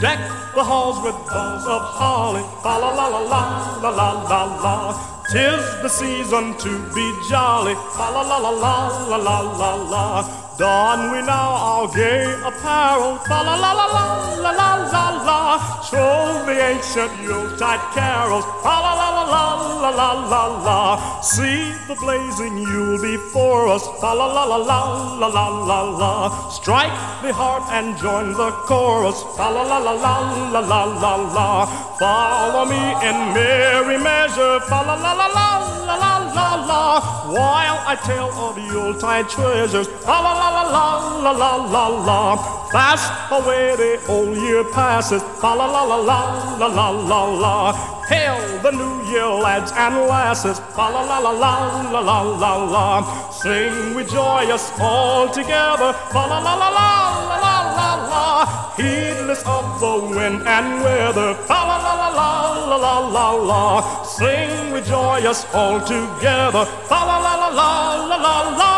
Deck the halls with boughs of holly, la la la la la la la la. Tis the season to be jolly, la la la la la la la la. Don we now our gay apparel, la la la la la la la la. Troll the ancient Yuletide carols, la la la. See the blazing Yule before us, fa la la la la la la la la. Strike the harp and join the chorus, fa la la la la la la la la. Follow me in merry measure, fa la la la la la la la la. While I tell of Yuletide treasures, la la la la la la la la la. Fast away the old year passes, la la la la la la la la la. Hail the new year, lads and lasses, la la la la la la la la. Sing we joyous all together, la la la la la la la la. Heedless of the wind and weather, la la la la la la la la. Sing we joyous all together, la la la la la la la la.